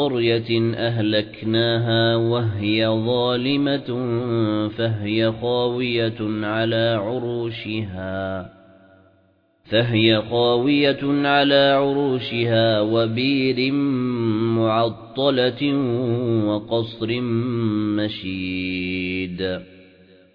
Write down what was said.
قَرْيَةٍ أَهْلَكْنَاهَا وَهِيَ ظَالِمَةٌ فَهِيَ خَاوِيَةٌ عَلَى عُرُوشِهَا فَهِيَ خَاوِيَةٌ عَلَى عُرُوشِهَا وَبِئْرٍ مُعَطَّلَةٍ وَقَصْرٍ مَشِيدٍ.